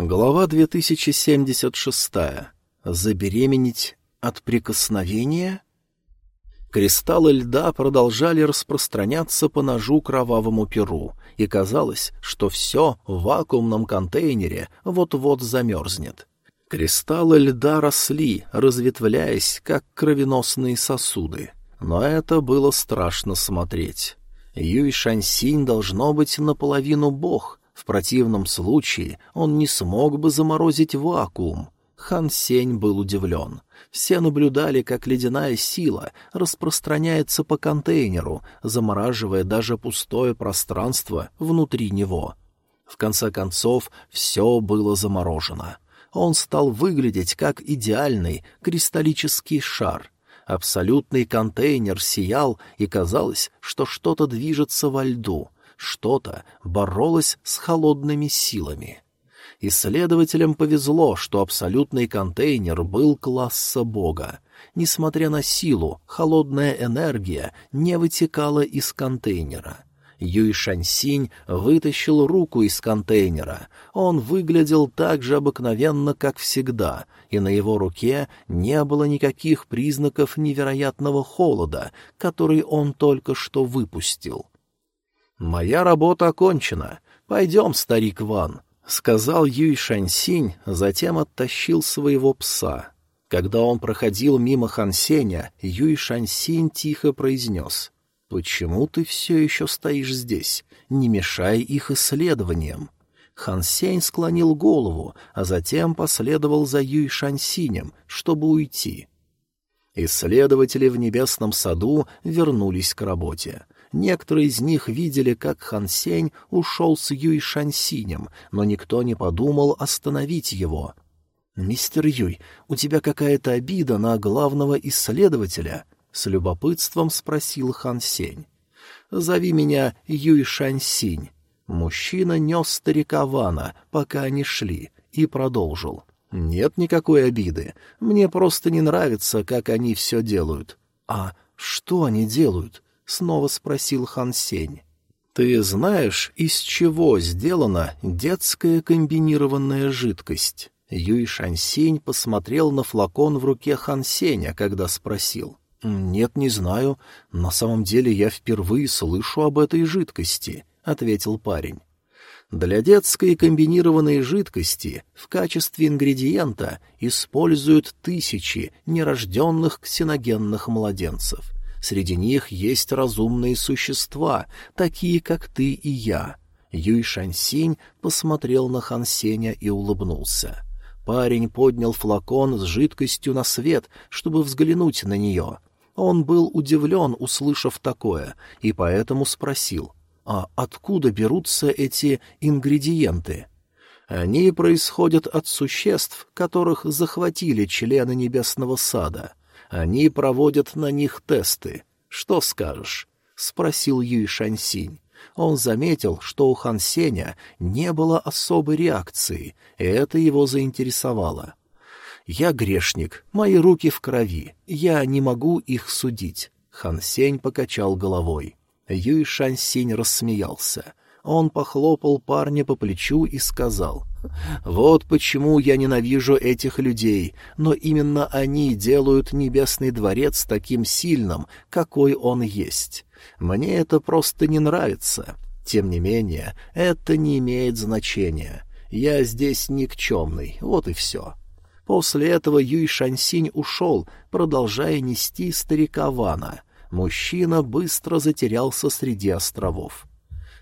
Глава 2076. Забеременеть от прикосновения? Кристаллы льда продолжали распространяться по ножу кровавому перу, и казалось, что все в вакуумном контейнере вот-вот замерзнет. Кристаллы льда росли, разветвляясь, как кровеносные сосуды. Но это было страшно смотреть. Юй Шансинь должно быть наполовину бог, в противном случае он не смог бы заморозить вакуум. Хан Сень был удивлен. Все наблюдали, как ледяная сила распространяется по контейнеру, замораживая даже пустое пространство внутри него. В конце концов, все было заморожено. Он стал выглядеть как идеальный кристаллический шар. Абсолютный контейнер сиял, и казалось, что что-то движется во льду — что-то боролось с холодными силами. Исследователям повезло, что абсолютный контейнер был класса бога. Несмотря на силу, холодная энергия не вытекала из контейнера. Юй Шаньсинь вытащил руку из контейнера. Он выглядел так же обыкновенно, как всегда, и на его руке не было никаких признаков невероятного холода, который он только что выпустил. «Моя работа окончена. Пойдем, старик Ван», — сказал Юй Шаньсинь, затем оттащил своего пса. Когда он проходил мимо Хансеня, Юй Шаньсинь тихо произнес. «Почему ты все еще стоишь здесь? Не мешай их исследованиям». Хан Сень склонил голову, а затем последовал за Юй Шаньсинем, чтобы уйти. Исследователи в небесном саду вернулись к работе. Некоторые из них видели, как Хан Сень ушел с Юй Шансинем, но никто не подумал остановить его. «Мистер Юй, у тебя какая-то обида на главного исследователя?» — с любопытством спросил Хан Сень. «Зови меня Юй Шансинь». Мужчина нес старика Вана, пока они шли, и продолжил. «Нет никакой обиды. Мне просто не нравится, как они все делают». «А что они делают?» Снова спросил Хан Сень. «Ты знаешь, из чего сделана детская комбинированная жидкость?» Юй Шансинь посмотрел на флакон в руке Хан Сеня, когда спросил. «Нет, не знаю. На самом деле я впервые слышу об этой жидкости», — ответил парень. Для детской комбинированной жидкости в качестве ингредиента используют тысячи нерожденных ксеногенных младенцев. Среди них есть разумные существа, такие, как ты и я. Юй Шансинь посмотрел на Хан Сеня и улыбнулся. Парень поднял флакон с жидкостью на свет, чтобы взглянуть на нее. Он был удивлен, услышав такое, и поэтому спросил, а откуда берутся эти ингредиенты? Они происходят от существ, которых захватили члены Небесного Сада. Они проводят на них тесты. Что скажешь? — спросил Юй Шаньсинь. Он заметил, что у Хан Сеня не было особой реакции, и это его заинтересовало. «Я грешник, мои руки в крови, я не могу их судить», — Хан Сень покачал головой. Юй Шаньсинь рассмеялся. Он похлопал парня по плечу и сказал, «Вот почему я ненавижу этих людей, но именно они делают Небесный дворец таким сильным, какой он есть. Мне это просто не нравится. Тем не менее, это не имеет значения. Я здесь никчемный, вот и все». После этого Юй Шансинь ушел, продолжая нести старика Вана. Мужчина быстро затерялся среди островов.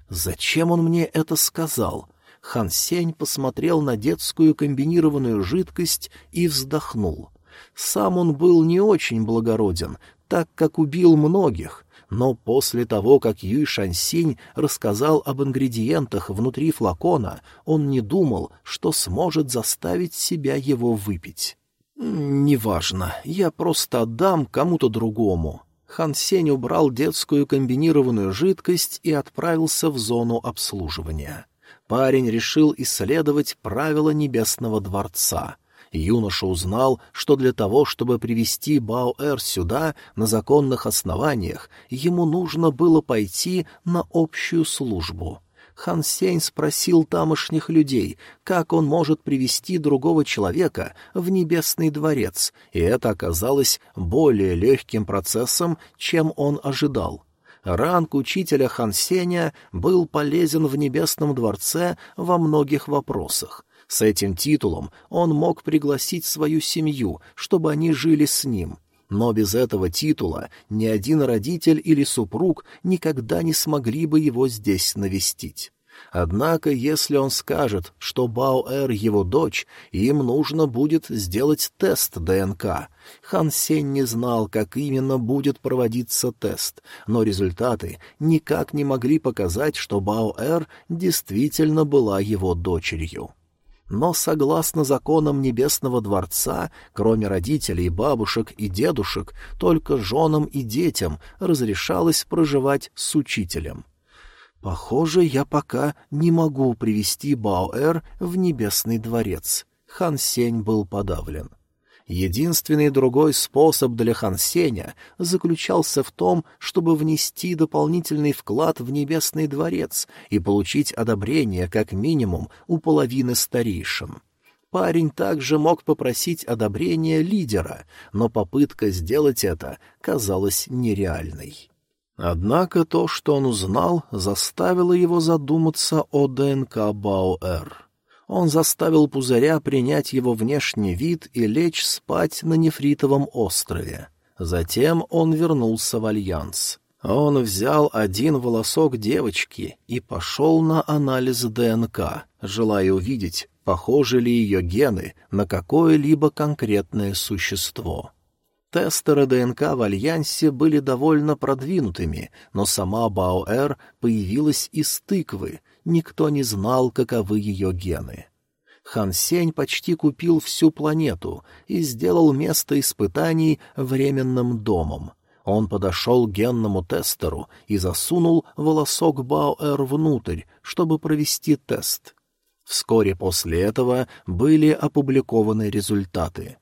Зачем он мне это сказал? Хан Сень посмотрел на детскую комбинированную жидкость и вздохнул. Сам он был не очень благороден, так как убил многих, но после того, как Юй Шансинь рассказал об ингредиентах внутри флакона, он не думал, что сможет заставить себя его выпить. «Неважно, я просто отдам кому-то другому», Хан Сень убрал детскую комбинированную жидкость и отправился в зону обслуживания. Парень решил исследовать правила Небесного дворца. Юноша узнал, что для того, чтобы привести Баоэр сюда на законных основаниях, ему нужно было пойти на общую службу. Хан Сень спросил тамошних людей, как он может привести другого человека в небесный дворец, и это оказалось более легким процессом, чем он ожидал. Ранг учителя Хан Сеня был полезен в небесном дворце во многих вопросах. С этим титулом он мог пригласить свою семью, чтобы они жили с ним — но без этого титула ни один родитель или супруг никогда не смогли бы его здесь навестить. Однако, если он скажет, что Баоэр его дочь, им нужно будет сделать тест ДНК. Хан Сень не знал, как именно будет проводиться тест, но результаты никак не могли показать, что Баоэр действительно была его дочерью но, согласно законам Небесного Дворца, кроме родителей, бабушек и дедушек, только женам и детям разрешалось проживать с учителем. «Похоже, я пока не могу привести Баоэр в Небесный Дворец». Хан Сень был подавлен. Единственный другой способ для Хансеня заключался в том, чтобы внести дополнительный вклад в Небесный дворец и получить одобрение как минимум у половины старейшин. Парень также мог попросить одобрения лидера, но попытка сделать это казалась нереальной. Однако то, что он узнал, заставило его задуматься о ДНК Бауэр. Он заставил пузыря принять его внешний вид и лечь спать на нефритовом острове. Затем он вернулся в Альянс. Он взял один волосок девочки и пошел на анализ ДНК, желая увидеть, похожи ли ее гены на какое-либо конкретное существо. Тестеры ДНК в Альянсе были довольно продвинутыми, но сама Баоэр появилась из тыквы, никто не знал, каковы ее гены. Хан Сень почти купил всю планету и сделал место испытаний временным домом. Он подошел к генному тестеру и засунул волосок Баоэр внутрь, чтобы провести тест. Вскоре после этого были опубликованы результаты.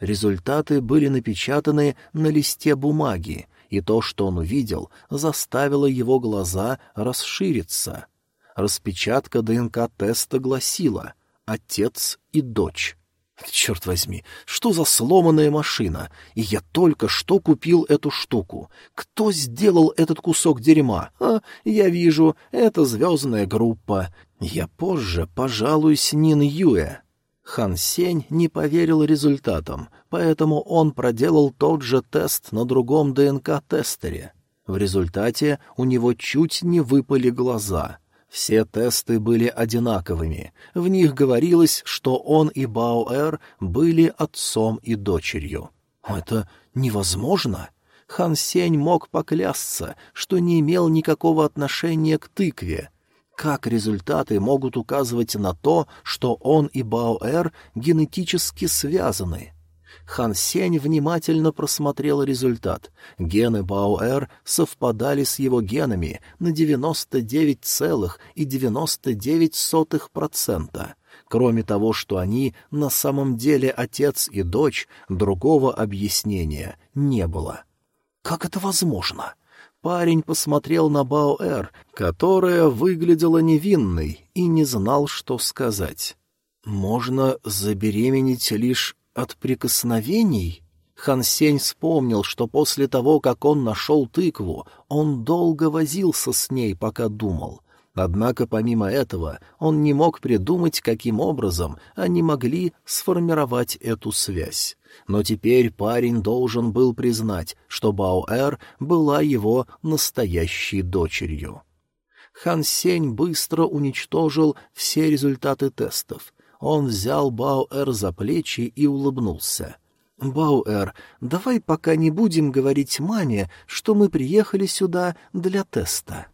Результаты были напечатаны на листе бумаги, и то, что он увидел, заставило его глаза расшириться — Распечатка ДНК-теста гласила «отец и дочь». Черт возьми, что за сломанная машина? И я только что купил эту штуку. Кто сделал этот кусок дерьма? А, я вижу, это звездная группа. Я позже пожалуюсь Нин Юэ. Хан Сень не поверил результатам, поэтому он проделал тот же тест на другом ДНК-тестере. В результате у него чуть не выпали глаза — все тесты были одинаковыми. В них говорилось, что он и Баоэр были отцом и дочерью. Это невозможно. Хан Сень мог поклясться, что не имел никакого отношения к тыкве. Как результаты могут указывать на то, что он и Баоэр генетически связаны? Хан Сень внимательно просмотрел результат. Гены Баоэр совпадали с его генами на 99,99%. Кроме того, что они на самом деле отец и дочь, другого объяснения не было. «Как это возможно?» Парень посмотрел на Баоэр, которая выглядела невинной, и не знал, что сказать. «Можно забеременеть лишь от прикосновений? Хан Сень вспомнил, что после того, как он нашел тыкву, он долго возился с ней, пока думал. Однако помимо этого он не мог придумать, каким образом они могли сформировать эту связь. Но теперь парень должен был признать, что Баоэр была его настоящей дочерью. Хан Сень быстро уничтожил все результаты тестов. Он взял Бауэр за плечи и улыбнулся. «Бауэр, давай пока не будем говорить маме, что мы приехали сюда для теста».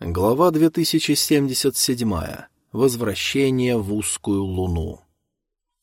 Глава 2077. Возвращение в узкую луну.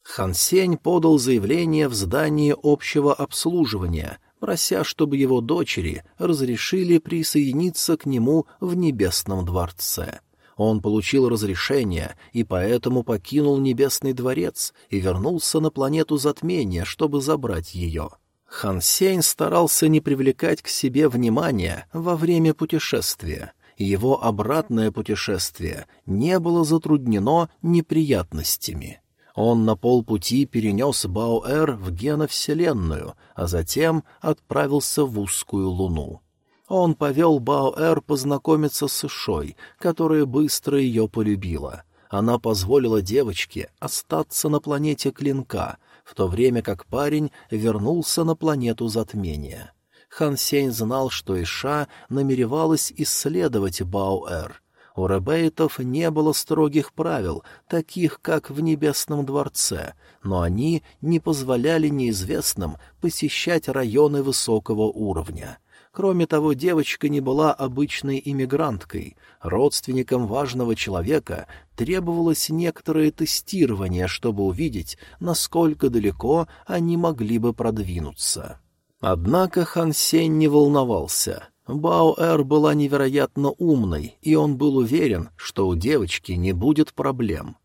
Хансень подал заявление в здании общего обслуживания, прося, чтобы его дочери разрешили присоединиться к нему в Небесном дворце. Он получил разрешение и поэтому покинул Небесный дворец и вернулся на планету затмения, чтобы забрать ее. Хан Сень старался не привлекать к себе внимания во время путешествия. Его обратное путешествие не было затруднено неприятностями. Он на полпути перенес Баоэр в геновселенную, а затем отправился в узкую луну. Он повел Баоэр познакомиться с Ишой, которая быстро ее полюбила. Она позволила девочке остаться на планете Клинка, в то время как парень вернулся на планету Затмения. Хан Сень знал, что Иша намеревалась исследовать Баоэр. У ребейтов не было строгих правил, таких, как в Небесном дворце, но они не позволяли неизвестным посещать районы высокого уровня. Кроме того, девочка не была обычной иммигранткой. Родственникам важного человека требовалось некоторое тестирование, чтобы увидеть, насколько далеко они могли бы продвинуться. Однако Хан Сень не волновался. Баоэр была невероятно умной, и он был уверен, что у девочки не будет проблем.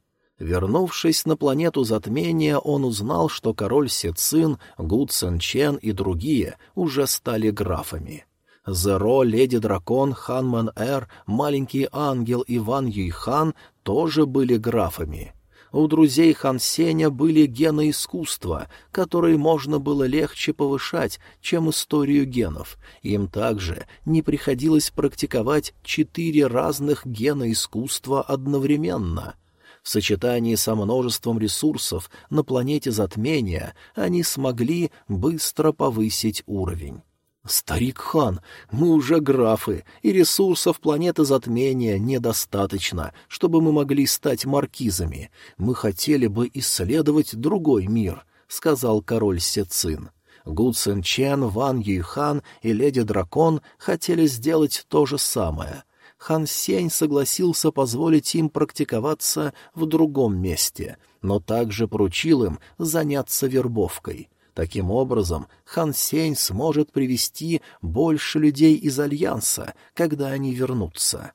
Вернувшись на планету затмения, он узнал, что король Сецин, Гу Цен Чен и другие уже стали графами. Зеро, Леди Дракон, Хан Мэн Эр, Маленький Ангел и Ван Юйхан тоже были графами. У друзей Хан Сеня были гены искусства, которые можно было легче повышать, чем историю генов. Им также не приходилось практиковать четыре разных гена искусства одновременно — в сочетании со множеством ресурсов на планете затмения они смогли быстро повысить уровень. «Старик хан, мы уже графы, и ресурсов планеты затмения недостаточно, чтобы мы могли стать маркизами. Мы хотели бы исследовать другой мир», — сказал король Сецин. Гу Цин Чен, Ван Юйхан и Леди Дракон хотели сделать то же самое — Хан Сень согласился позволить им практиковаться в другом месте, но также поручил им заняться вербовкой. Таким образом, Хан Сень сможет привести больше людей из Альянса, когда они вернутся.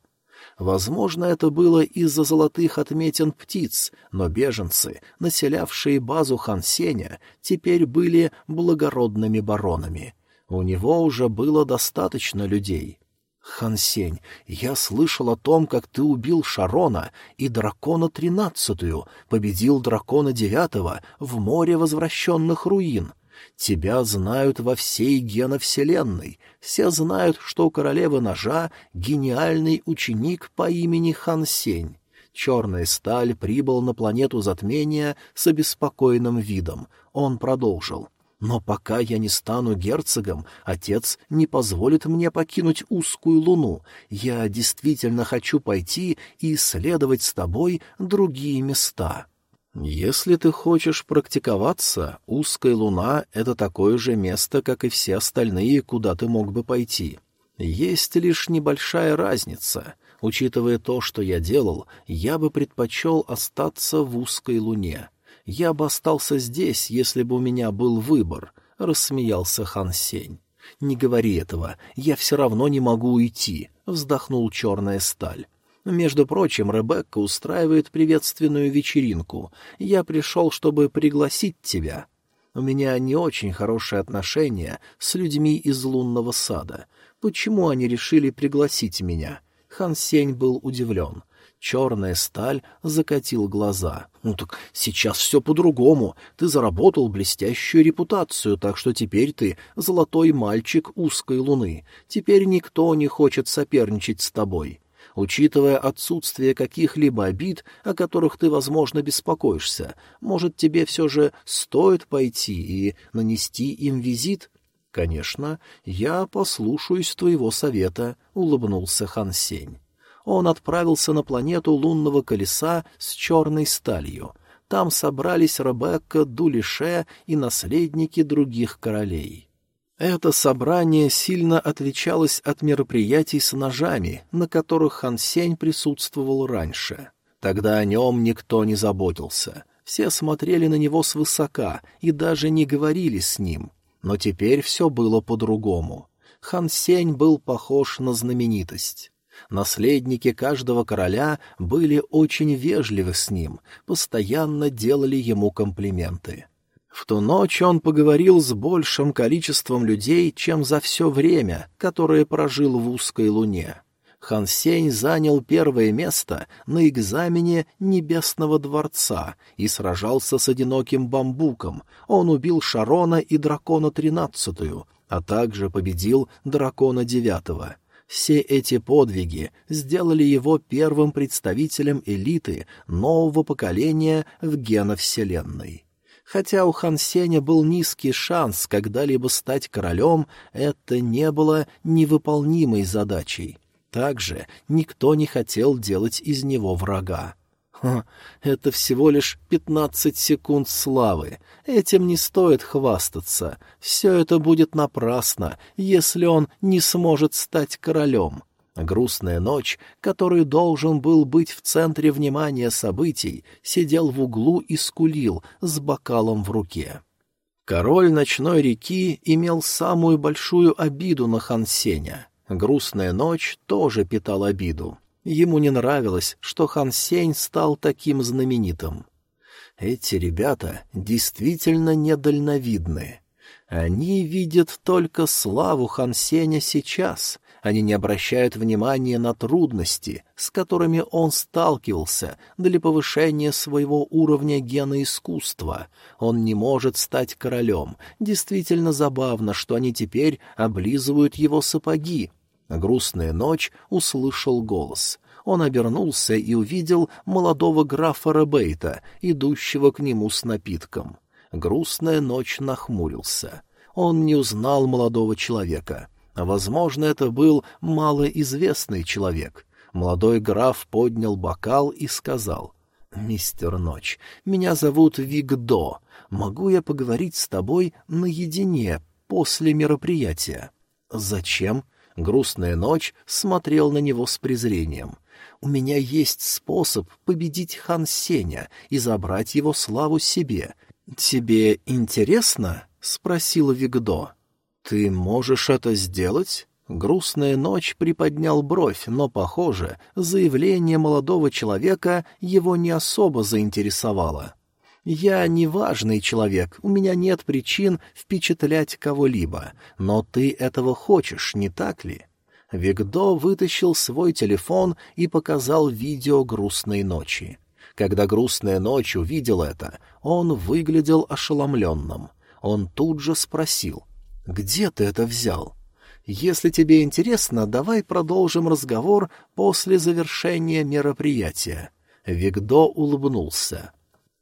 Возможно, это было из-за золотых отметин птиц, но беженцы, населявшие базу Хан Сеня, теперь были благородными баронами. У него уже было достаточно людей — Хансень, я слышал о том, как ты убил Шарона и дракона тринадцатую, победил дракона девятого в море возвращенных руин. Тебя знают во всей геновселенной. Все знают, что у королевы ножа гениальный ученик по имени Хансень. Черная сталь прибыл на планету затмения с обеспокоенным видом. Он продолжил. Но пока я не стану герцогом, отец не позволит мне покинуть узкую луну. Я действительно хочу пойти и исследовать с тобой другие места. Если ты хочешь практиковаться, узкая луна — это такое же место, как и все остальные, куда ты мог бы пойти. Есть лишь небольшая разница. Учитывая то, что я делал, я бы предпочел остаться в узкой луне — я бы остался здесь, если бы у меня был выбор», — рассмеялся Хан Сень. «Не говори этого, я все равно не могу уйти», — вздохнул черная сталь. «Между прочим, Ребекка устраивает приветственную вечеринку. Я пришел, чтобы пригласить тебя. У меня не очень хорошие отношения с людьми из лунного сада. Почему они решили пригласить меня?» Хан Сень был удивлен — Черная сталь закатил глаза. «Ну так сейчас все по-другому. Ты заработал блестящую репутацию, так что теперь ты золотой мальчик узкой луны. Теперь никто не хочет соперничать с тобой. Учитывая отсутствие каких-либо обид, о которых ты, возможно, беспокоишься, может, тебе все же стоит пойти и нанести им визит?» «Конечно, я послушаюсь твоего совета», — улыбнулся Хан Сень он отправился на планету лунного колеса с черной сталью. Там собрались Ребекка, Дулише и наследники других королей. Это собрание сильно отличалось от мероприятий с ножами, на которых Хан Сень присутствовал раньше. Тогда о нем никто не заботился. Все смотрели на него свысока и даже не говорили с ним. Но теперь все было по-другому. Хан Сень был похож на знаменитость. Наследники каждого короля были очень вежливы с ним, постоянно делали ему комплименты. В ту ночь он поговорил с большим количеством людей, чем за все время, которое прожил в узкой луне. Хан занял первое место на экзамене Небесного дворца и сражался с одиноким бамбуком. Он убил Шарона и Дракона Тринадцатую, а также победил Дракона Девятого. Все эти подвиги сделали его первым представителем элиты нового поколения в геновселенной. Хотя у Хан Сеня был низкий шанс когда-либо стать королем, это не было невыполнимой задачей. Также никто не хотел делать из него врага. Ха, это всего лишь пятнадцать секунд славы. Этим не стоит хвастаться. Все это будет напрасно, если он не сможет стать королем. Грустная ночь, который должен был быть в центре внимания событий, сидел в углу и скулил с бокалом в руке. Король ночной реки имел самую большую обиду на Хансеня. Грустная ночь тоже питал обиду. Ему не нравилось, что Хан Сень стал таким знаменитым. Эти ребята действительно недальновидны. Они видят только славу Хан Сеня сейчас. Они не обращают внимания на трудности, с которыми он сталкивался для повышения своего уровня гена искусства. Он не может стать королем. Действительно забавно, что они теперь облизывают его сапоги, Грустная ночь услышал голос. Он обернулся и увидел молодого графа Ребейта, идущего к нему с напитком. Грустная ночь нахмурился. Он не узнал молодого человека. Возможно, это был малоизвестный человек. Молодой граф поднял бокал и сказал, «Мистер Ночь, меня зовут Вигдо. Могу я поговорить с тобой наедине после мероприятия?» «Зачем?» Грустная ночь смотрел на него с презрением. «У меня есть способ победить хан Сеня и забрать его славу себе. Тебе интересно?» — спросила Вигдо. «Ты можешь это сделать?» Грустная ночь приподнял бровь, но, похоже, заявление молодого человека его не особо заинтересовало. Я не важный человек, у меня нет причин впечатлять кого-либо, но ты этого хочешь, не так ли?» Вигдо вытащил свой телефон и показал видео грустной ночи. Когда грустная ночь увидел это, он выглядел ошеломленным. Он тут же спросил, «Где ты это взял?» «Если тебе интересно, давай продолжим разговор после завершения мероприятия». Вигдо улыбнулся.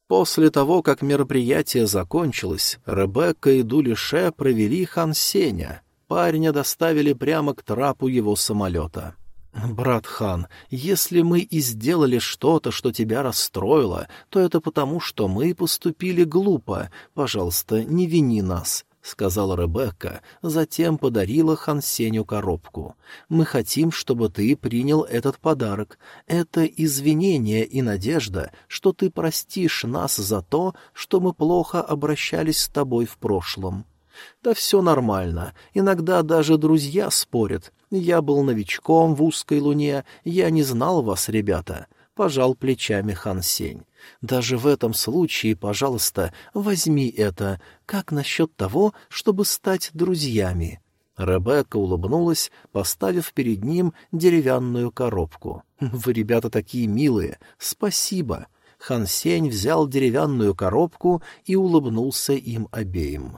После того, как мероприятие закончилось, Ребекка и Дулише провели Хан Сеня. Парня доставили прямо к трапу его самолета. «Брат Хан, если мы и сделали что-то, что тебя расстроило, то это потому, что мы поступили глупо. Пожалуйста, не вини нас. — сказала Ребекка, затем подарила Хансеню коробку. «Мы хотим, чтобы ты принял этот подарок. Это извинение и надежда, что ты простишь нас за то, что мы плохо обращались с тобой в прошлом». «Да все нормально. Иногда даже друзья спорят. Я был новичком в узкой луне, я не знал вас, ребята», — пожал плечами Хан Сень. Даже в этом случае, пожалуйста, возьми это. Как насчет того, чтобы стать друзьями?» Ребекка улыбнулась, поставив перед ним деревянную коробку. «Вы, ребята, такие милые! Спасибо!» Хан Сень взял деревянную коробку и улыбнулся им обеим.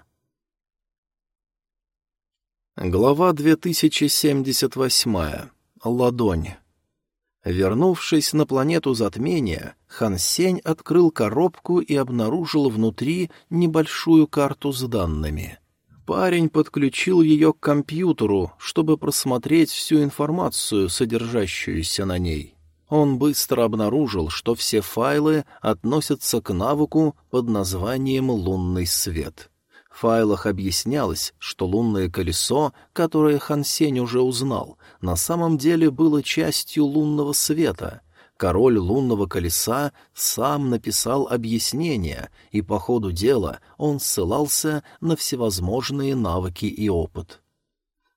Глава 2078. Ладонь. Вернувшись на планету затмения, Хан Сень открыл коробку и обнаружил внутри небольшую карту с данными. Парень подключил ее к компьютеру, чтобы просмотреть всю информацию, содержащуюся на ней. Он быстро обнаружил, что все файлы относятся к навыку под названием «Лунный свет». В файлах объяснялось, что лунное колесо, которое Хан Сень уже узнал, на самом деле было частью лунного света. Король лунного колеса сам написал объяснение, и по ходу дела он ссылался на всевозможные навыки и опыт.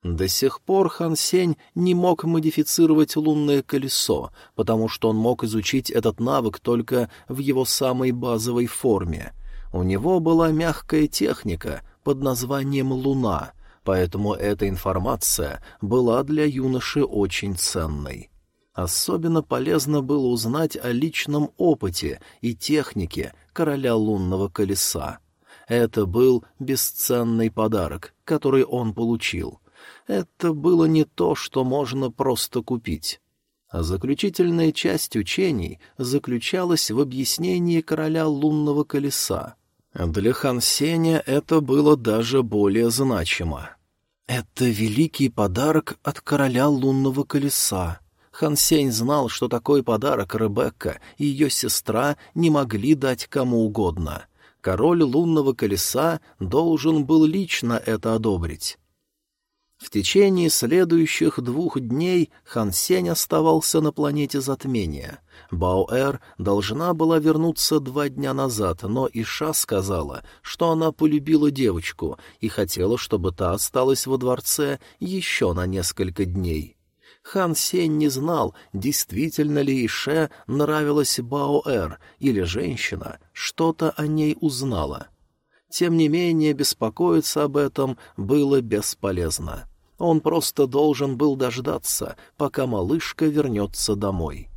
До сих пор Хан Сень не мог модифицировать лунное колесо, потому что он мог изучить этот навык только в его самой базовой форме — У него была мягкая техника под названием «Луна», поэтому эта информация была для юноши очень ценной. Особенно полезно было узнать о личном опыте и технике короля лунного колеса. Это был бесценный подарок, который он получил. Это было не то, что можно просто купить. А заключительная часть учений заключалась в объяснении короля лунного колеса. Для Хан Сеня это было даже более значимо. «Это великий подарок от короля лунного колеса». Хан Сень знал, что такой подарок Ребекка и ее сестра не могли дать кому угодно. Король лунного колеса должен был лично это одобрить. В течение следующих двух дней Хан Сень оставался на планете затмения. Баоэр должна была вернуться два дня назад, но Иша сказала, что она полюбила девочку и хотела, чтобы та осталась во дворце еще на несколько дней. Хан Сень не знал, действительно ли Ише нравилась Баоэр, или женщина что-то о ней узнала. Тем не менее, беспокоиться об этом было бесполезно. Он просто должен был дождаться, пока малышка вернется домой.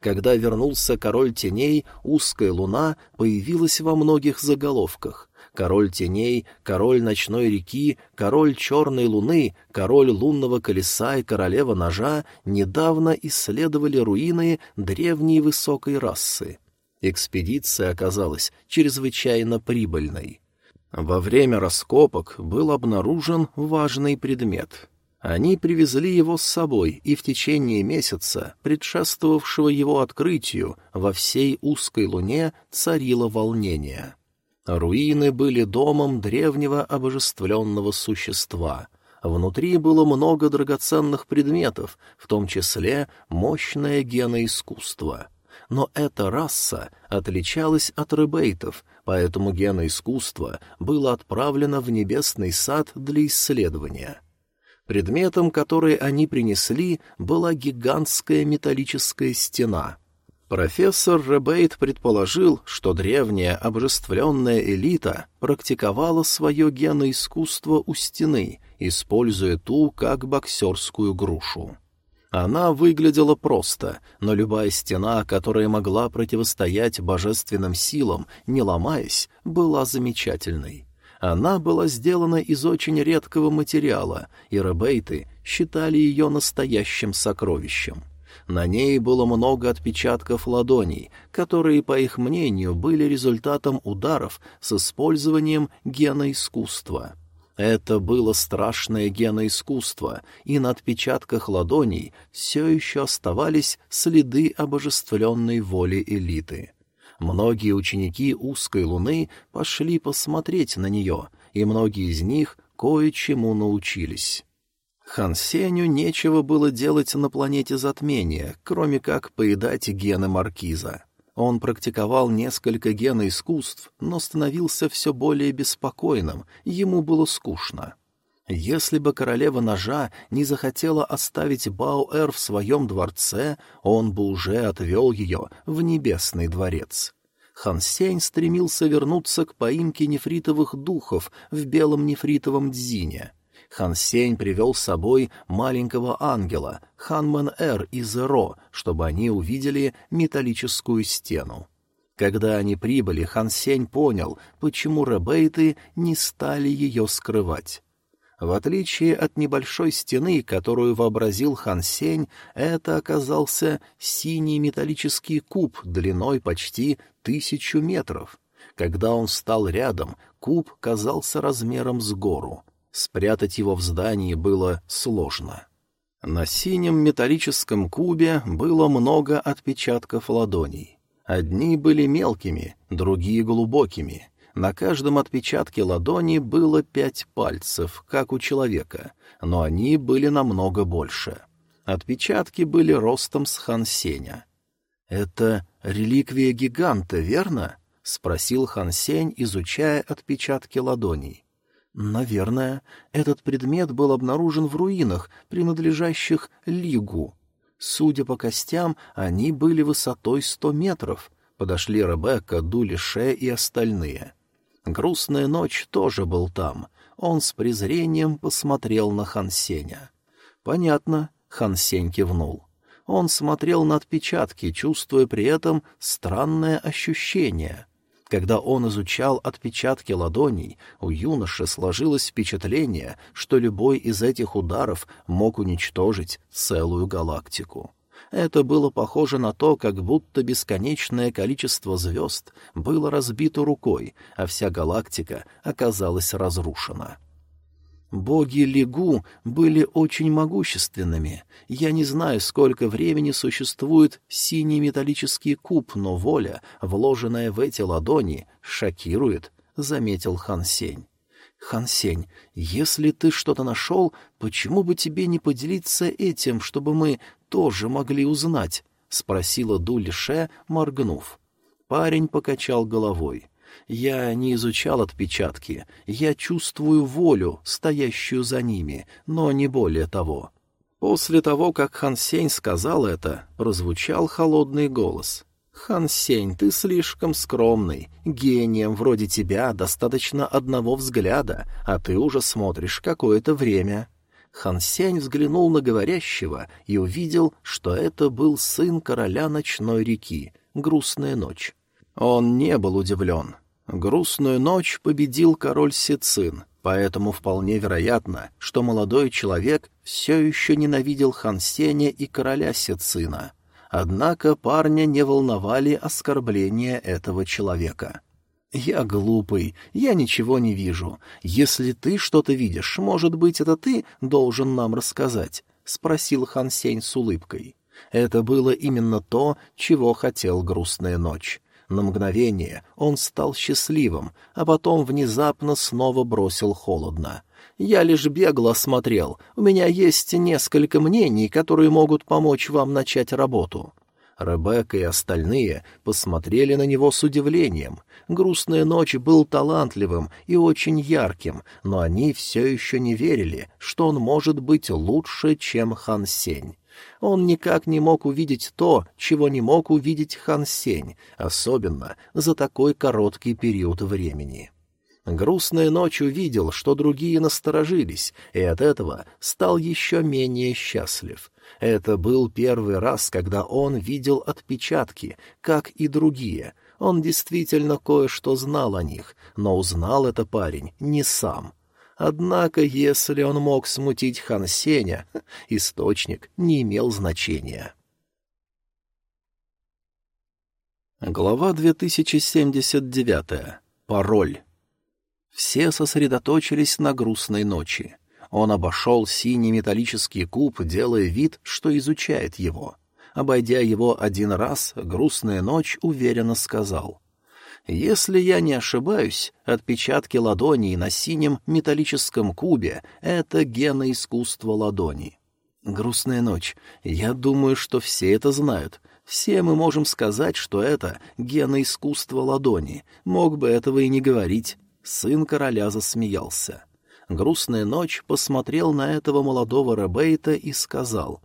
Когда вернулся король теней, узкая луна появилась во многих заголовках. Король теней, король ночной реки, король черной луны, король лунного колеса и королева ножа недавно исследовали руины древней высокой расы. Экспедиция оказалась чрезвычайно прибыльной. Во время раскопок был обнаружен важный предмет. Они привезли его с собой, и в течение месяца, предшествовавшего его открытию, во всей узкой луне царило волнение. Руины были домом древнего обожествленного существа. Внутри было много драгоценных предметов, в том числе мощное геноискусство. Но эта раса отличалась от ребейтов, поэтому геноискусство было отправлено в небесный сад для исследования. Предметом, который они принесли, была гигантская металлическая стена. Профессор Ребейт предположил, что древняя обожествленная элита практиковала свое геноискусство у стены, используя ту как боксерскую грушу. Она выглядела просто, но любая стена, которая могла противостоять божественным силам, не ломаясь, была замечательной. Она была сделана из очень редкого материала, и ребейты считали ее настоящим сокровищем. На ней было много отпечатков ладоней, которые, по их мнению, были результатом ударов с использованием гена искусства. Это было страшное геноискусство, и на отпечатках ладоней все еще оставались следы обожествленной воли элиты. Многие ученики узкой луны пошли посмотреть на нее, и многие из них кое-чему научились. Хан Сеню нечего было делать на планете затмения, кроме как поедать гены маркиза. Он практиковал несколько геноискусств, но становился все более беспокойным, ему было скучно. Если бы королева ножа не захотела оставить Баоэр в своем дворце, он бы уже отвел ее в небесный дворец. Хансень стремился вернуться к поимке нефритовых духов в белом нефритовом дзине. Хан Сень привел с собой маленького ангела, Хан Мэн Эр и Зеро, чтобы они увидели металлическую стену. Когда они прибыли, Хан Сень понял, почему ребейты не стали ее скрывать. В отличие от небольшой стены, которую вообразил Хан Сень, это оказался синий металлический куб длиной почти тысячу метров. Когда он стал рядом, куб казался размером с гору. Спрятать его в здании было сложно. На синем металлическом кубе было много отпечатков ладоней. Одни были мелкими, другие — глубокими. На каждом отпечатке ладони было пять пальцев, как у человека, но они были намного больше. Отпечатки были ростом с Хан Сеня. «Это реликвия гиганта, верно?» — спросил Хан Сень, изучая отпечатки ладоней. Наверное, этот предмет был обнаружен в руинах, принадлежащих Лигу. Судя по костям, они были высотой сто метров. Подошли Ребекка, Дули Ше и остальные. Грустная ночь тоже был там. Он с презрением посмотрел на Хансеня. «Понятно», — Хансень кивнул. Он смотрел на отпечатки, чувствуя при этом странное ощущение. Когда он изучал отпечатки ладоней, у юноши сложилось впечатление, что любой из этих ударов мог уничтожить целую галактику. Это было похоже на то, как будто бесконечное количество звезд было разбито рукой, а вся галактика оказалась разрушена. Боги Лигу были очень могущественными. Я не знаю, сколько времени существует синий металлический куб, но воля, вложенная в эти ладони, шокирует, — заметил Хан Сень. «Хан Сень, если ты что-то нашел, почему бы тебе не поделиться этим, чтобы мы тоже могли узнать?» — спросила Дулише, моргнув. Парень покачал головой. Я не изучал отпечатки, я чувствую волю, стоящую за ними, но не более того. После того, как Хан Сень сказал это, прозвучал холодный голос. «Хан Сень, ты слишком скромный. Гением вроде тебя достаточно одного взгляда, а ты уже смотришь какое-то время». Хан Сень взглянул на говорящего и увидел, что это был сын короля ночной реки, грустная ночь. Он не был удивлен. Грустную ночь победил король Сицин, поэтому вполне вероятно, что молодой человек все еще ненавидел Хан Сеня и короля Сицина. Однако парня не волновали оскорбления этого человека. «Я глупый, я ничего не вижу. Если ты что-то видишь, может быть, это ты должен нам рассказать?» — спросил Хан Сень с улыбкой. Это было именно то, чего хотел грустная ночь. На мгновение он стал счастливым, а потом внезапно снова бросил холодно. «Я лишь бегло смотрел. У меня есть несколько мнений, которые могут помочь вам начать работу». Ребекка и остальные посмотрели на него с удивлением. «Грустная ночь» был талантливым и очень ярким, но они все еще не верили, что он может быть лучше, чем Хан Сень. Он никак не мог увидеть то, чего не мог увидеть Хан Сень, особенно за такой короткий период времени. Грустная ночь увидел, что другие насторожились, и от этого стал еще менее счастлив. Это был первый раз, когда он видел отпечатки, как и другие. Он действительно кое-что знал о них, но узнал это парень не сам. Однако, если он мог смутить Хан Сеня, источник не имел значения. Глава 2079. Пароль. Все сосредоточились на грустной ночи. Он обошел синий металлический куб, делая вид, что изучает его. Обойдя его один раз, грустная ночь уверенно сказал. Если я не ошибаюсь, отпечатки ладоней на синем металлическом кубе — это гена искусства ладони. Грустная ночь. Я думаю, что все это знают. Все мы можем сказать, что это гена искусства ладони. Мог бы этого и не говорить. Сын короля засмеялся. Грустная ночь посмотрел на этого молодого Ребейта и сказал.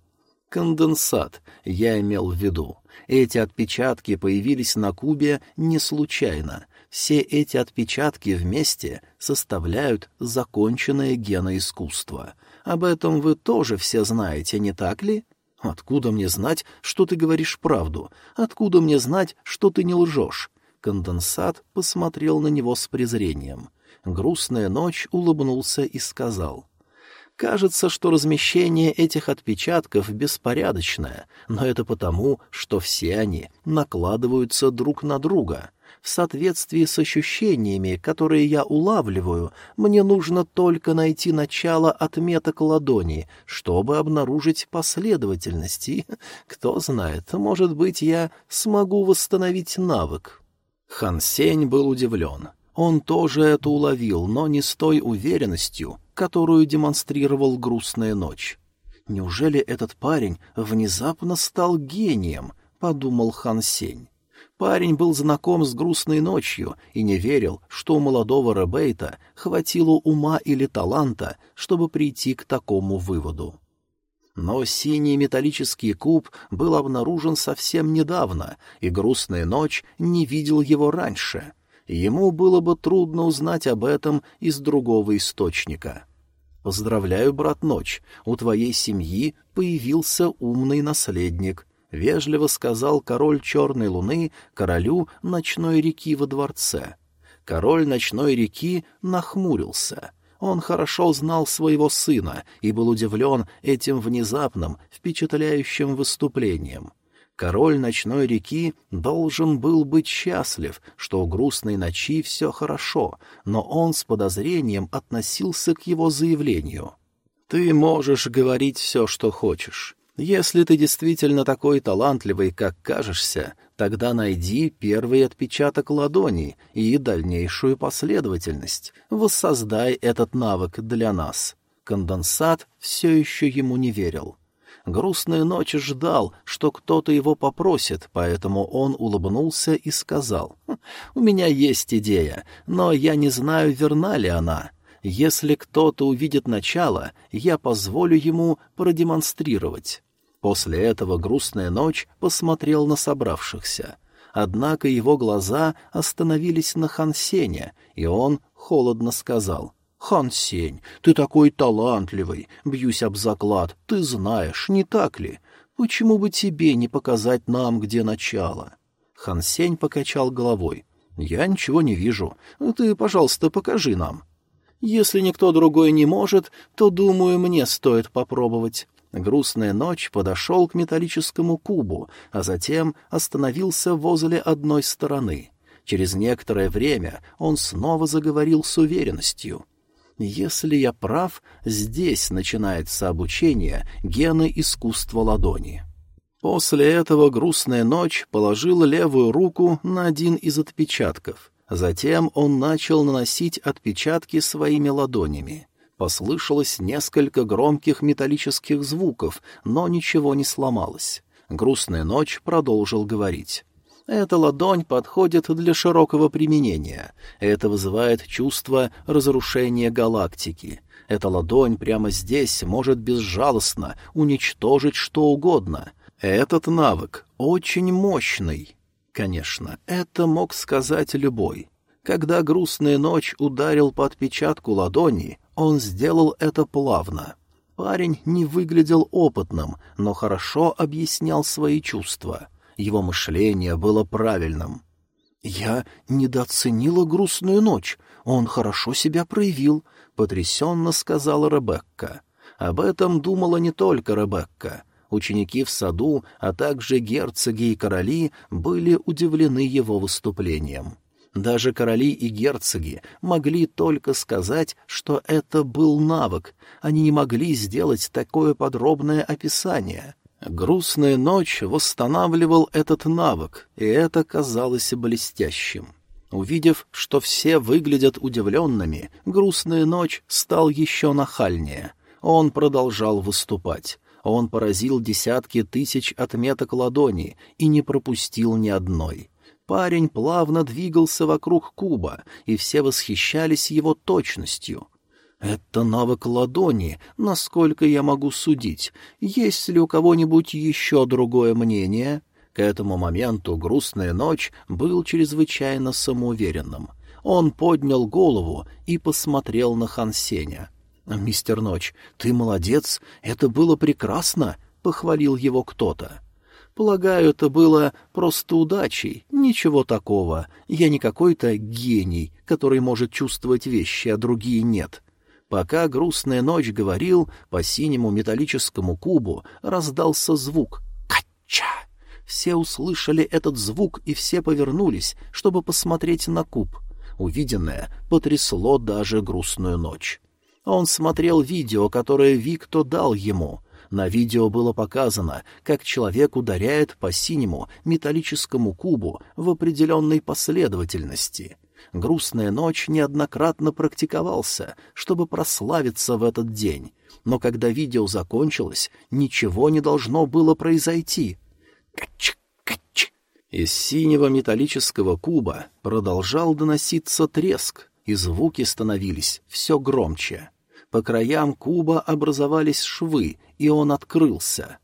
«Конденсат, я имел в виду. Эти отпечатки появились на кубе не случайно. Все эти отпечатки вместе составляют законченное геноискусство. Об этом вы тоже все знаете, не так ли? Откуда мне знать, что ты говоришь правду? Откуда мне знать, что ты не лжешь? Конденсат посмотрел на него с презрением. Грустная ночь улыбнулся и сказал — Кажется, что размещение этих отпечатков беспорядочное, но это потому, что все они накладываются друг на друга. В соответствии с ощущениями, которые я улавливаю, мне нужно только найти начало отметок ладони, чтобы обнаружить последовательности. Кто знает, может быть, я смогу восстановить навык. Хан Сень был удивлен. Он тоже это уловил, но не с той уверенностью, которую демонстрировал грустная ночь. «Неужели этот парень внезапно стал гением?» — подумал Хан Сень. Парень был знаком с грустной ночью и не верил, что у молодого Ребейта хватило ума или таланта, чтобы прийти к такому выводу. Но синий металлический куб был обнаружен совсем недавно, и грустная ночь не видел его раньше — Ему было бы трудно узнать об этом из другого источника. «Поздравляю, брат Ночь, у твоей семьи появился умный наследник», — вежливо сказал король Черной Луны королю ночной реки во дворце. Король ночной реки нахмурился. Он хорошо знал своего сына и был удивлен этим внезапным, впечатляющим выступлением. Король ночной реки должен был быть счастлив, что у грустной ночи все хорошо, но он с подозрением относился к его заявлению. «Ты можешь говорить все, что хочешь. Если ты действительно такой талантливый, как кажешься, тогда найди первый отпечаток ладони и дальнейшую последовательность. Воссоздай этот навык для нас». Конденсат все еще ему не верил. Грустную ночь ждал, что кто-то его попросит, поэтому он улыбнулся и сказал, «Хм, «У меня есть идея, но я не знаю, верна ли она. Если кто-то увидит начало, я позволю ему продемонстрировать». После этого грустная ночь посмотрел на собравшихся. Однако его глаза остановились на Хансене, и он холодно сказал — «Хан Сень, ты такой талантливый, бьюсь об заклад, ты знаешь, не так ли? Почему бы тебе не показать нам, где начало?» Хан Сень покачал головой. «Я ничего не вижу. Ты, пожалуйста, покажи нам». «Если никто другой не может, то, думаю, мне стоит попробовать». Грустная ночь подошел к металлическому кубу, а затем остановился возле одной стороны. Через некоторое время он снова заговорил с уверенностью. Если я прав, здесь начинается обучение гены искусства ладони. После этого грустная ночь положила левую руку на один из отпечатков. Затем он начал наносить отпечатки своими ладонями. Послышалось несколько громких металлических звуков, но ничего не сломалось. Грустная ночь продолжил говорить. Эта ладонь подходит для широкого применения. Это вызывает чувство разрушения галактики. Эта ладонь прямо здесь может безжалостно уничтожить что угодно. Этот навык очень мощный. Конечно, это мог сказать любой. Когда грустная ночь ударил по отпечатку ладони, он сделал это плавно. Парень не выглядел опытным, но хорошо объяснял свои чувства — его мышление было правильным. «Я недооценила грустную ночь. Он хорошо себя проявил», — потрясенно сказала Ребекка. Об этом думала не только Ребекка. Ученики в саду, а также герцоги и короли были удивлены его выступлением. Даже короли и герцоги могли только сказать, что это был навык. Они не могли сделать такое подробное описание. Грустная ночь восстанавливал этот навык, и это казалось блестящим. Увидев, что все выглядят удивленными, грустная ночь стал еще нахальнее. Он продолжал выступать. Он поразил десятки тысяч отметок ладони и не пропустил ни одной. Парень плавно двигался вокруг куба, и все восхищались его точностью. Это навык ладони, насколько я могу судить. Есть ли у кого-нибудь еще другое мнение? К этому моменту грустная ночь был чрезвычайно самоуверенным. Он поднял голову и посмотрел на Хансеня. «Мистер Ночь, ты молодец, это было прекрасно», — похвалил его кто-то. «Полагаю, это было просто удачей, ничего такого. Я не какой-то гений, который может чувствовать вещи, а другие нет. Пока грустная ночь говорил, по синему металлическому кубу раздался звук «Кача!». Все услышали этот звук, и все повернулись, чтобы посмотреть на куб. Увиденное потрясло даже грустную ночь. Он смотрел видео, которое Викто дал ему. На видео было показано, как человек ударяет по синему металлическому кубу в определенной последовательности — грустная ночь неоднократно практиковался, чтобы прославиться в этот день. Но когда видео закончилось, ничего не должно было произойти. Кач, кач. Из синего металлического куба продолжал доноситься треск, и звуки становились все громче. По краям куба образовались швы, и он открылся.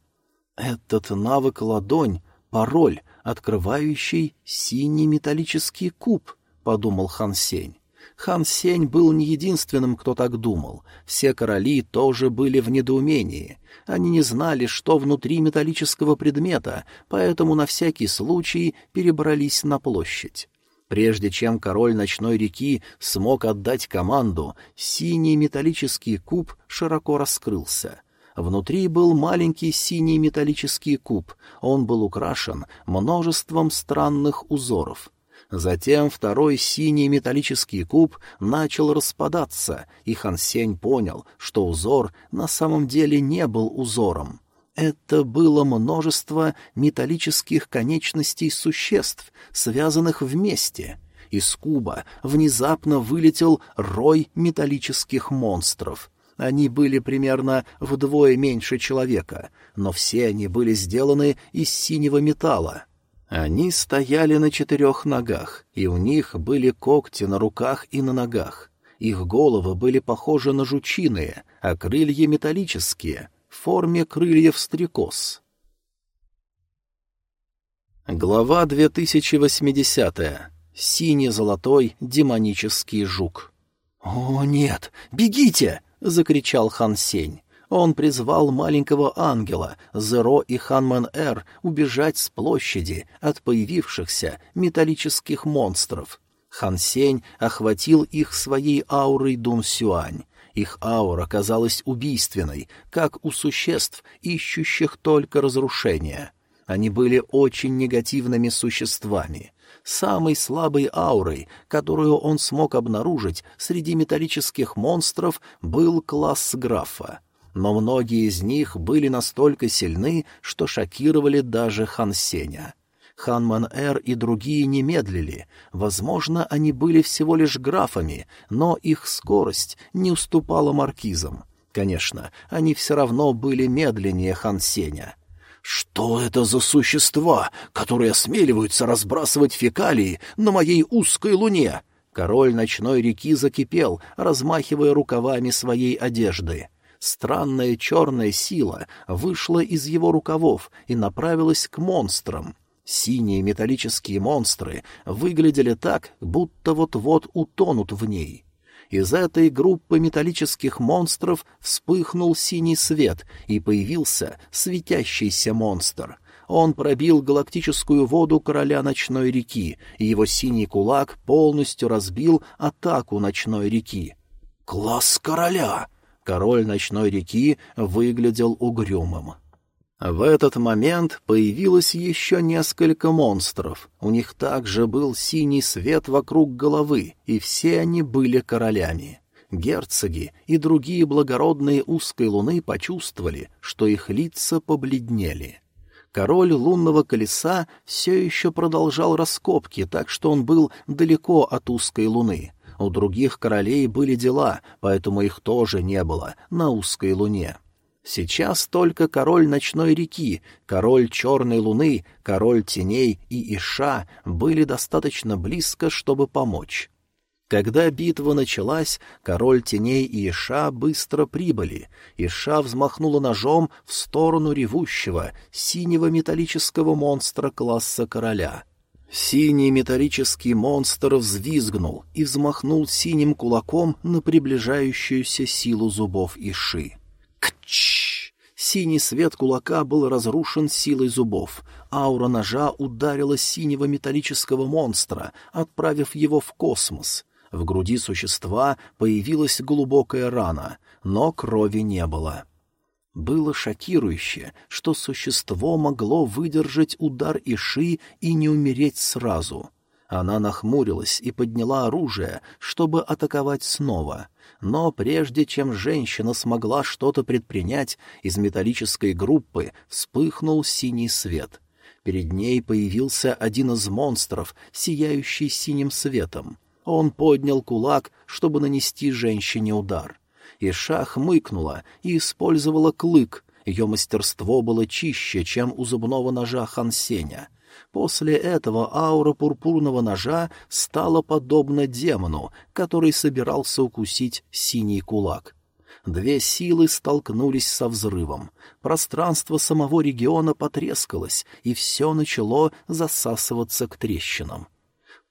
Этот навык ладонь — пароль, открывающий синий металлический куб — подумал Хан Сень. Хан Сень был не единственным, кто так думал. Все короли тоже были в недоумении. Они не знали, что внутри металлического предмета, поэтому на всякий случай перебрались на площадь. Прежде чем король ночной реки смог отдать команду, синий металлический куб широко раскрылся. Внутри был маленький синий металлический куб, он был украшен множеством странных узоров — Затем второй синий металлический куб начал распадаться, и Хансень понял, что узор на самом деле не был узором. Это было множество металлических конечностей существ, связанных вместе. Из куба внезапно вылетел рой металлических монстров — они были примерно вдвое меньше человека, но все они были сделаны из синего металла. Они стояли на четырех ногах, и у них были когти на руках и на ногах. Их головы были похожи на жучиные, а крылья металлические, в форме крыльев стрекоз. Глава 2080. Синий-золотой демонический жук. «О, нет! Бегите!» — закричал Хан Сень. Он призвал маленького ангела, Зеро и Ханман-Эр, убежать с площади от появившихся металлических монстров. Хан Сень охватил их своей аурой Дун Сюань. Их аура казалась убийственной, как у существ, ищущих только разрушения. Они были очень негативными существами. Самой слабой аурой, которую он смог обнаружить среди металлических монстров, был класс графа но многие из них были настолько сильны, что шокировали даже Хан Сеня. Ханман-Эр и другие не медлили. Возможно, они были всего лишь графами, но их скорость не уступала маркизам. Конечно, они все равно были медленнее Хан Сеня. «Что это за существа, которые осмеливаются разбрасывать фекалии на моей узкой луне?» Король ночной реки закипел, размахивая рукавами своей одежды. Странная черная сила вышла из его рукавов и направилась к монстрам. Синие металлические монстры выглядели так, будто вот-вот утонут в ней. Из этой группы металлических монстров вспыхнул синий свет, и появился светящийся монстр — он пробил галактическую воду короля ночной реки, и его синий кулак полностью разбил атаку ночной реки. «Класс короля!» Король ночной реки выглядел угрюмым. В этот момент появилось еще несколько монстров. У них также был синий свет вокруг головы, и все они были королями. Герцоги и другие благородные узкой луны почувствовали, что их лица побледнели. Король лунного колеса все еще продолжал раскопки, так что он был далеко от узкой луны. У других королей были дела, поэтому их тоже не было на узкой луне. Сейчас только король ночной реки, король черной луны, король теней и Иша были достаточно близко, чтобы помочь. Когда битва началась, король теней и Иша быстро прибыли. Иша взмахнула ножом в сторону ревущего, синего металлического монстра класса короля — Синий металлический монстр взвизгнул и взмахнул синим кулаком на приближающуюся силу зубов Иши. Кч! Синий свет кулака был разрушен силой зубов. Аура ножа ударила синего металлического монстра, отправив его в космос. В груди существа появилась глубокая рана, но крови не было. Было шокирующе, что существо могло выдержать удар Иши и не умереть сразу. Она нахмурилась и подняла оружие, чтобы атаковать снова. Но прежде чем женщина смогла что-то предпринять, из металлической группы вспыхнул синий свет. Перед ней появился один из монстров, сияющий синим светом. Он поднял кулак, чтобы нанести женщине удар. Иша хмыкнула и использовала клык. Ее мастерство было чище, чем у зубного ножа Хансеня. После этого аура пурпурного ножа стала подобна демону, который собирался укусить синий кулак. Две силы столкнулись со взрывом. Пространство самого региона потрескалось, и все начало засасываться к трещинам.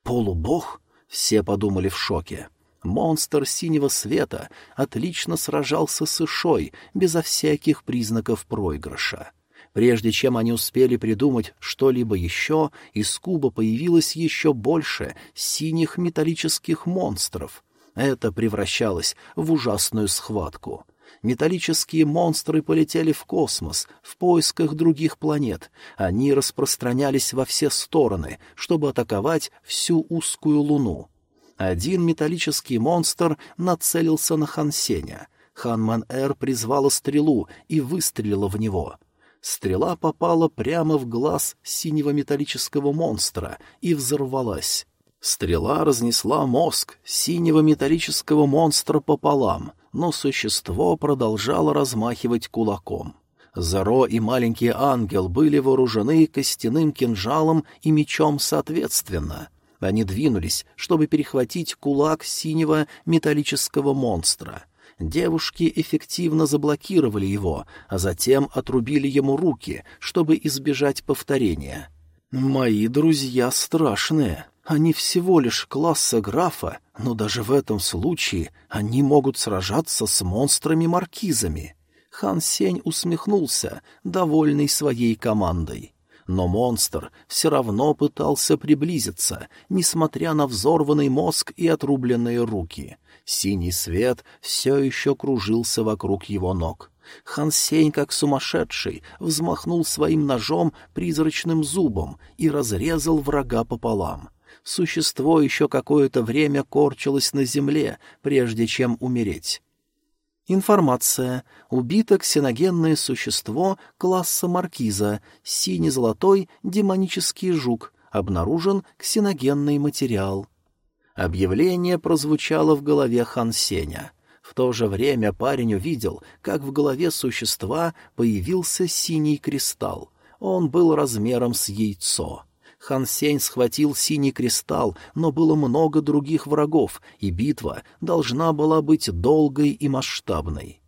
Полубог? Все подумали в шоке. Монстр синего света отлично сражался с Ишой, безо всяких признаков проигрыша. Прежде чем они успели придумать что-либо еще, из куба появилось еще больше синих металлических монстров. Это превращалось в ужасную схватку. Металлические монстры полетели в космос в поисках других планет. Они распространялись во все стороны, чтобы атаковать всю узкую луну. Один металлический монстр нацелился на Хансеня. Ханман-Эр призвала стрелу и выстрелила в него. Стрела попала прямо в глаз синего металлического монстра и взорвалась. Стрела разнесла мозг синего металлического монстра пополам, но существо продолжало размахивать кулаком. Заро и маленький ангел были вооружены костяным кинжалом и мечом соответственно. Они двинулись, чтобы перехватить кулак синего металлического монстра — Девушки эффективно заблокировали его, а затем отрубили ему руки, чтобы избежать повторения. «Мои друзья страшные. Они всего лишь класса графа, но даже в этом случае они могут сражаться с монстрами-маркизами». Хан Сень усмехнулся, довольный своей командой. Но монстр все равно пытался приблизиться, несмотря на взорванный мозг и отрубленные руки. Синий свет все еще кружился вокруг его ног. Хансень, как сумасшедший, взмахнул своим ножом призрачным зубом и разрезал врага пополам. Существо еще какое-то время корчилось на земле, прежде чем умереть. Информация. Убито ксеногенное существо класса маркиза, сине-золотой демонический жук. Обнаружен ксеногенный материал. Объявление прозвучало в голове Хан Сеня. В то же время парень увидел, как в голове существа появился синий кристалл. Он был размером с яйцо. Хан Сень схватил синий кристалл, но было много других врагов, и битва должна была быть долгой и масштабной.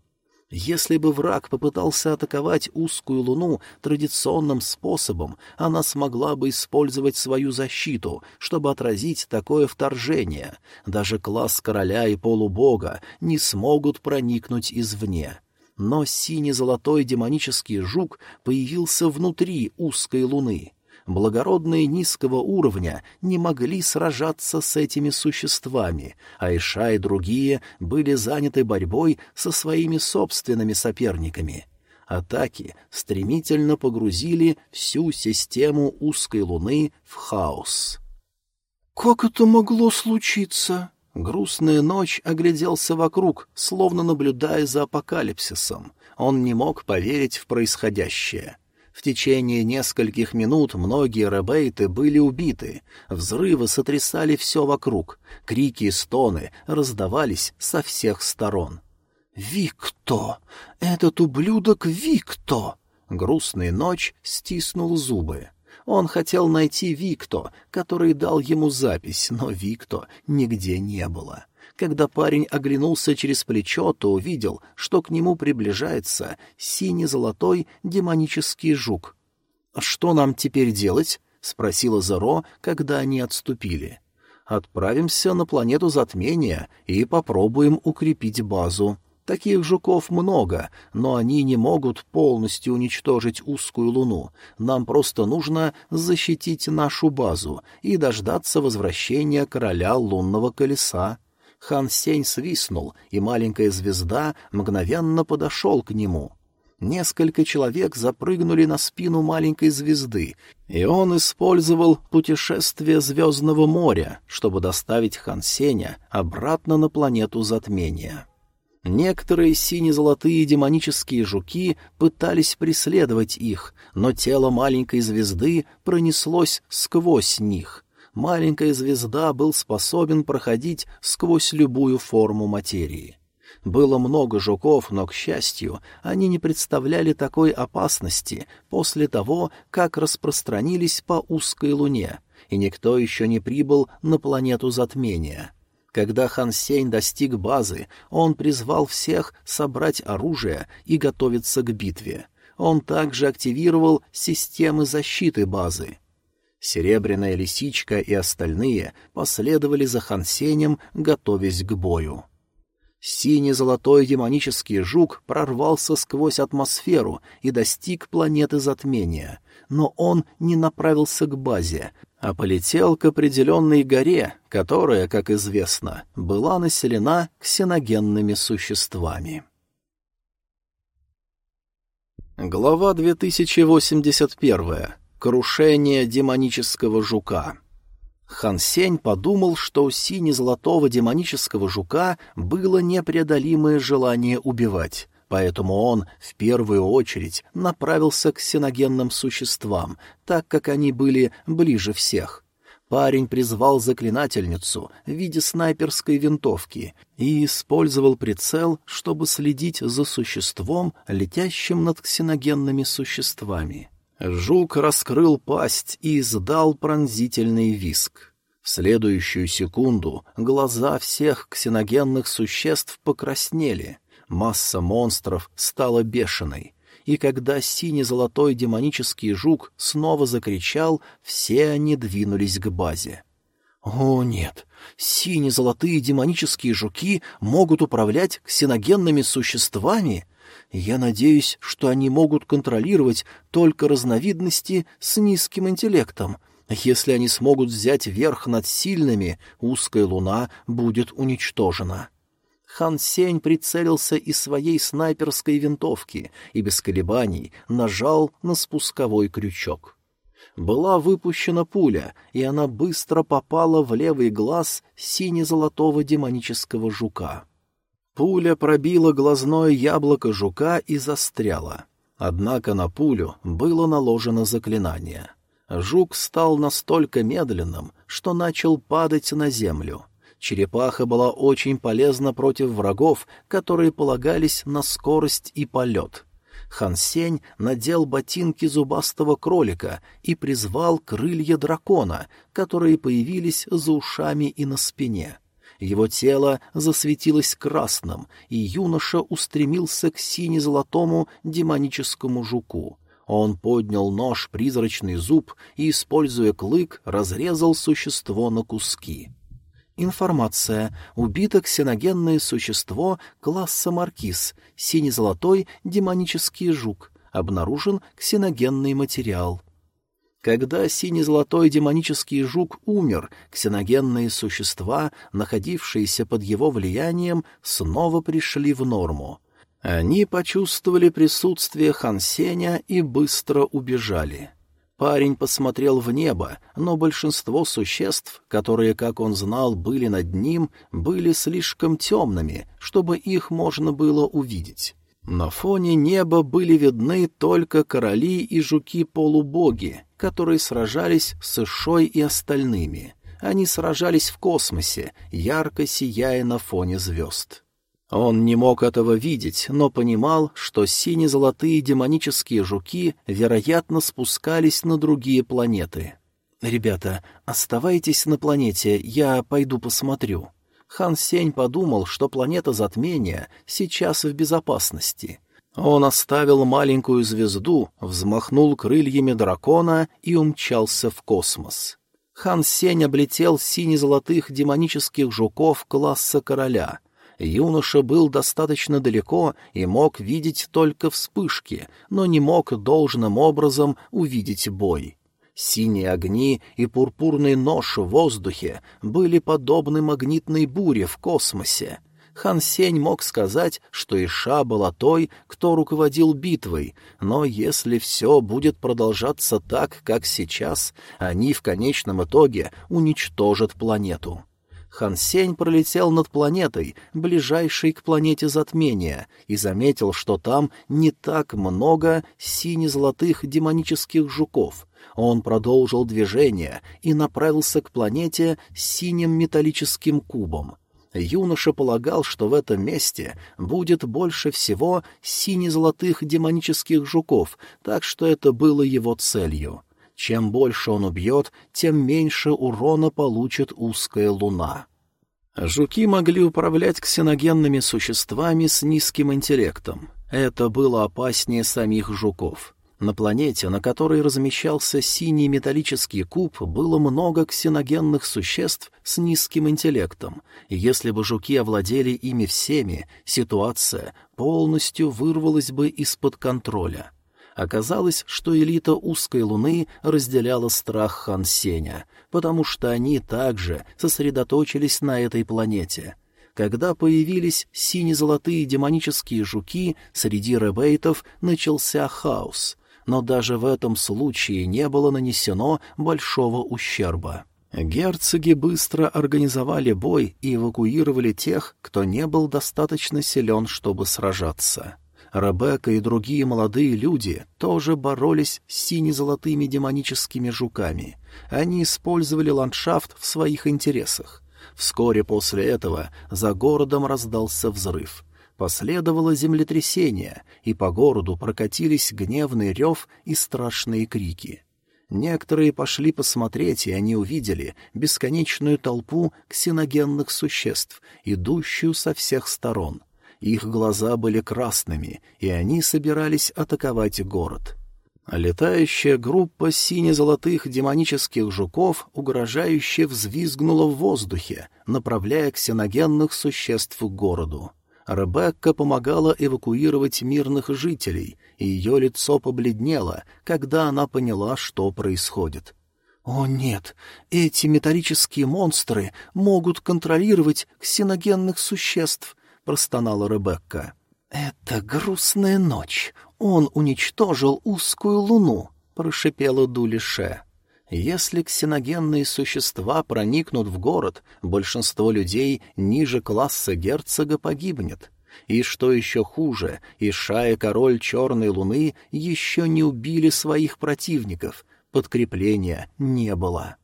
Если бы враг попытался атаковать узкую луну традиционным способом, она смогла бы использовать свою защиту, чтобы отразить такое вторжение. Даже класс короля и полубога не смогут проникнуть извне. Но синий-золотой демонический жук появился внутри узкой луны — благородные низкого уровня не могли сражаться с этими существами, а Иша и другие были заняты борьбой со своими собственными соперниками. Атаки стремительно погрузили всю систему узкой луны в хаос. «Как это могло случиться?» Грустная ночь огляделся вокруг, словно наблюдая за апокалипсисом. Он не мог поверить в происходящее. В течение нескольких минут многие ребейты были убиты, взрывы сотрясали все вокруг, крики и стоны раздавались со всех сторон. «Викто! Этот ублюдок Викто!» Грустный ночь стиснул зубы. Он хотел найти Викто, который дал ему запись, но Викто нигде не было. Когда парень оглянулся через плечо, то увидел, что к нему приближается синий-золотой демонический жук. «Что нам теперь делать?» — спросила Зеро, когда они отступили. «Отправимся на планету затмения и попробуем укрепить базу. Таких жуков много, но они не могут полностью уничтожить узкую луну. Нам просто нужно защитить нашу базу и дождаться возвращения короля лунного колеса». Хан Сень свистнул, и маленькая звезда мгновенно подошел к нему. Несколько человек запрыгнули на спину маленькой звезды, и он использовал путешествие Звездного моря, чтобы доставить Хан Сеня обратно на планету затмения. Некоторые сине-золотые демонические жуки пытались преследовать их, но тело маленькой звезды пронеслось сквозь них — маленькая звезда был способен проходить сквозь любую форму материи. Было много жуков, но, к счастью, они не представляли такой опасности после того, как распространились по узкой луне, и никто еще не прибыл на планету затмения. Когда Хан Сень достиг базы, он призвал всех собрать оружие и готовиться к битве. Он также активировал системы защиты базы. Серебряная лисичка и остальные последовали за Хансенем, готовясь к бою. Синий-золотой демонический жук прорвался сквозь атмосферу и достиг планеты затмения, но он не направился к базе, а полетел к определенной горе, которая, как известно, была населена ксеногенными существами. Глава 2081. Крушение демонического жука. Хан Сень подумал, что у сине-золотого демонического жука было непреодолимое желание убивать, поэтому он в первую очередь направился к синогенным существам, так как они были ближе всех. Парень призвал заклинательницу в виде снайперской винтовки и использовал прицел, чтобы следить за существом, летящим над ксеногенными существами. Жук раскрыл пасть и издал пронзительный виск. В следующую секунду глаза всех ксеногенных существ покраснели, масса монстров стала бешеной, и когда сине-золотой демонический жук снова закричал, все они двинулись к базе. «О, нет! Сине-золотые демонические жуки могут управлять ксеногенными существами!» Я надеюсь, что они могут контролировать только разновидности с низким интеллектом. Если они смогут взять верх над сильными, узкая луна будет уничтожена. Хан Сень прицелился из своей снайперской винтовки и без колебаний нажал на спусковой крючок. Была выпущена пуля, и она быстро попала в левый глаз сине-золотого демонического жука. Пуля пробила глазное яблоко жука и застряла. Однако на пулю было наложено заклинание. Жук стал настолько медленным, что начал падать на землю. Черепаха была очень полезна против врагов, которые полагались на скорость и полет. Хансень надел ботинки зубастого кролика и призвал крылья дракона, которые появились за ушами и на спине. Его тело засветилось красным, и юноша устремился к сине-золотому демоническому жуку. Он поднял нож призрачный зуб и, используя клык, разрезал существо на куски. Информация. Убито ксеногенное существо класса маркиз, сине-золотой демонический жук. Обнаружен ксеногенный материал. Когда сине-золотой демонический жук умер, ксеногенные существа, находившиеся под его влиянием, снова пришли в норму. Они почувствовали присутствие Хансеня и быстро убежали. Парень посмотрел в небо, но большинство существ, которые, как он знал, были над ним, были слишком темными, чтобы их можно было увидеть. На фоне неба были видны только короли и жуки-полубоги, которые сражались с Ишой и остальными. Они сражались в космосе, ярко сияя на фоне звезд. Он не мог этого видеть, но понимал, что сине-золотые демонические жуки, вероятно, спускались на другие планеты. «Ребята, оставайтесь на планете, я пойду посмотрю». Хан Сень подумал, что планета затмения сейчас в безопасности. Он оставил маленькую звезду, взмахнул крыльями дракона и умчался в космос. Хан Сень облетел сине-золотых демонических жуков класса короля. Юноша был достаточно далеко и мог видеть только вспышки, но не мог должным образом увидеть бой. Синие огни и пурпурный нож в воздухе были подобны магнитной буре в космосе. Хан Сень мог сказать, что Иша была той, кто руководил битвой, но если все будет продолжаться так, как сейчас, они в конечном итоге уничтожат планету. Хан Сень пролетел над планетой, ближайшей к планете затмения, и заметил, что там не так много сине-золотых демонических жуков. Он продолжил движение и направился к планете с синим металлическим кубом. Юноша полагал, что в этом месте будет больше всего сине-золотых демонических жуков, так что это было его целью. Чем больше он убьет, тем меньше урона получит узкая луна. Жуки могли управлять ксеногенными существами с низким интеллектом. Это было опаснее самих жуков. На планете, на которой размещался синий металлический куб, было много ксеногенных существ с низким интеллектом, и если бы жуки овладели ими всеми, ситуация полностью вырвалась бы из-под контроля. Оказалось, что элита узкой луны разделяла страх Хан Сеня, потому что они также сосредоточились на этой планете — когда появились сине-золотые демонические жуки, среди ребейтов начался хаос но даже в этом случае не было нанесено большого ущерба. Герцоги быстро организовали бой и эвакуировали тех, кто не был достаточно силен, чтобы сражаться. Ребекка и другие молодые люди тоже боролись с сине-золотыми демоническими жуками. Они использовали ландшафт в своих интересах. Вскоре после этого за городом раздался взрыв. Последовало землетрясение, и по городу прокатились гневный рев и страшные крики. Некоторые пошли посмотреть, и они увидели бесконечную толпу ксеногенных существ, идущую со всех сторон. Их глаза были красными, и они собирались атаковать город. Летающая группа сине-золотых демонических жуков угрожающе взвизгнула в воздухе, направляя ксеногенных существ к городу. Ребекка помогала эвакуировать мирных жителей, и ее лицо побледнело, когда она поняла, что происходит. «О нет, эти металлические монстры могут контролировать ксеногенных существ», — простонала Ребекка. «Это грустная ночь. Он уничтожил узкую луну», — прошипела Дулише. Если ксеногенные существа проникнут в город, большинство людей ниже класса герцога погибнет. И что еще хуже, Иша и король Черной Луны еще не убили своих противников, подкрепления не было.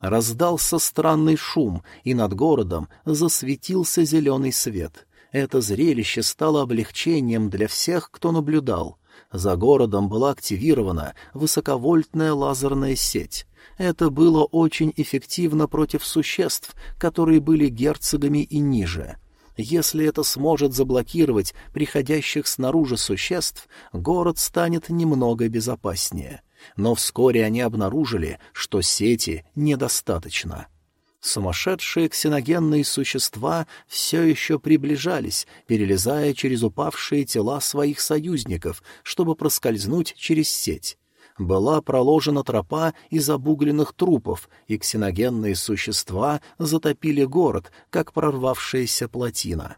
Раздался странный шум, и над городом засветился зеленый свет. Это зрелище стало облегчением для всех, кто наблюдал — за городом была активирована высоковольтная лазерная сеть. Это было очень эффективно против существ, которые были герцогами и ниже. Если это сможет заблокировать приходящих снаружи существ, город станет немного безопаснее. Но вскоре они обнаружили, что сети недостаточно. Сумасшедшие ксеногенные существа все еще приближались, перелезая через упавшие тела своих союзников, чтобы проскользнуть через сеть. Была проложена тропа из обугленных трупов, и ксеногенные существа затопили город, как прорвавшаяся плотина.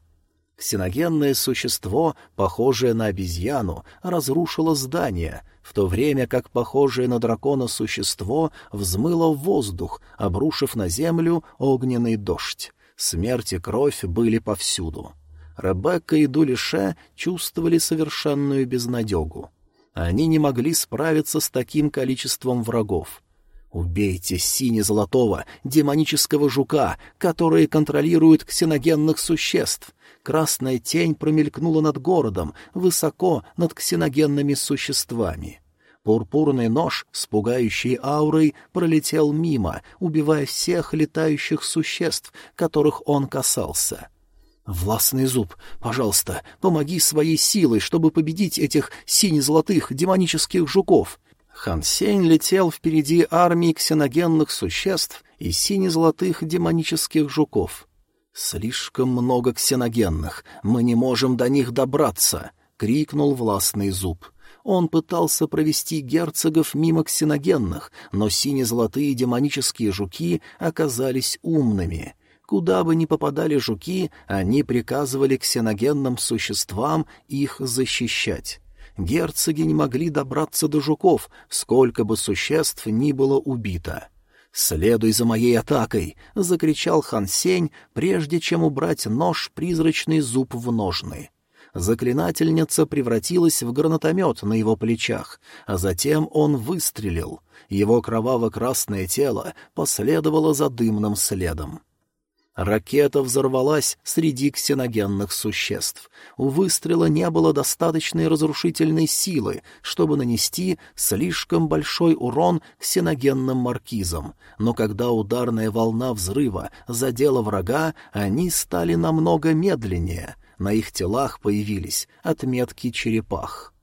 Ксеногенное существо, похожее на обезьяну, разрушило здание — в то время как похожее на дракона существо взмыло в воздух, обрушив на землю огненный дождь. Смерть и кровь были повсюду. Ребекка и Дулише чувствовали совершенную безнадегу. Они не могли справиться с таким количеством врагов. Убейте сине-золотого демонического жука, который контролирует ксеногенных существ. Красная тень промелькнула над городом, высоко над ксеногенными существами. Пурпурный нож с пугающей аурой пролетел мимо, убивая всех летающих существ, которых он касался. «Властный зуб, пожалуйста, помоги своей силой, чтобы победить этих сине-золотых демонических жуков!» Хан Сень летел впереди армии ксеногенных существ и сине-золотых демонических жуков. «Слишком много ксеногенных, мы не можем до них добраться!» — крикнул властный зуб. Он пытался провести герцогов мимо ксеногенных, но сине-золотые демонические жуки оказались умными. Куда бы ни попадали жуки, они приказывали ксеногенным существам их защищать. Герцоги не могли добраться до жуков, сколько бы существ ни было убито. «Следуй за моей атакой!» — закричал Хан Сень, прежде чем убрать нож-призрачный зуб в ножны. Заклинательница превратилась в гранатомет на его плечах, а затем он выстрелил. Его кроваво-красное тело последовало за дымным следом. Ракета взорвалась среди ксеногенных существ. У выстрела не было достаточной разрушительной силы, чтобы нанести слишком большой урон ксеногенным маркизам, но когда ударная волна взрыва задела врага, они стали намного медленнее. На их телах появились отметки черепах.